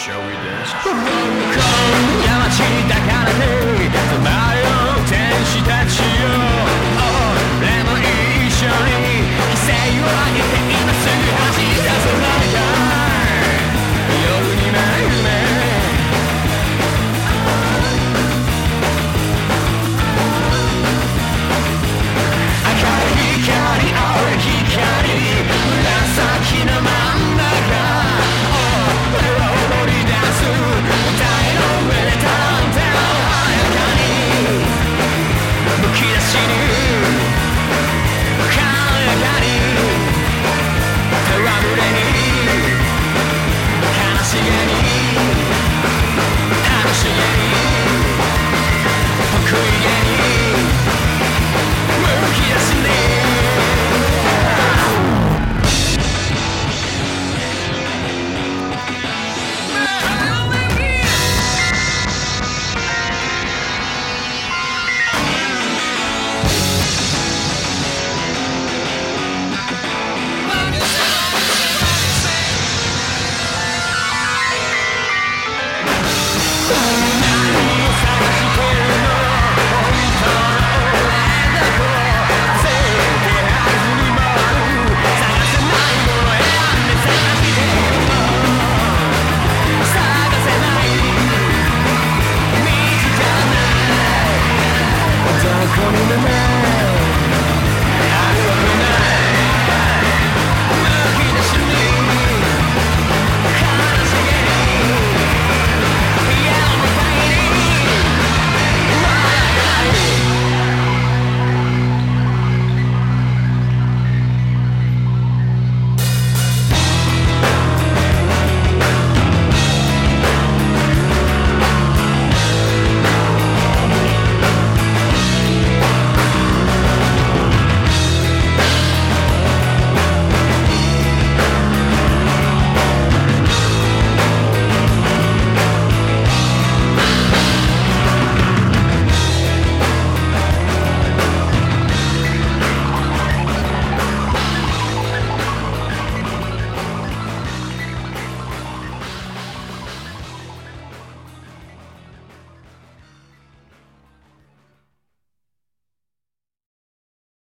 Shall we dance? sorry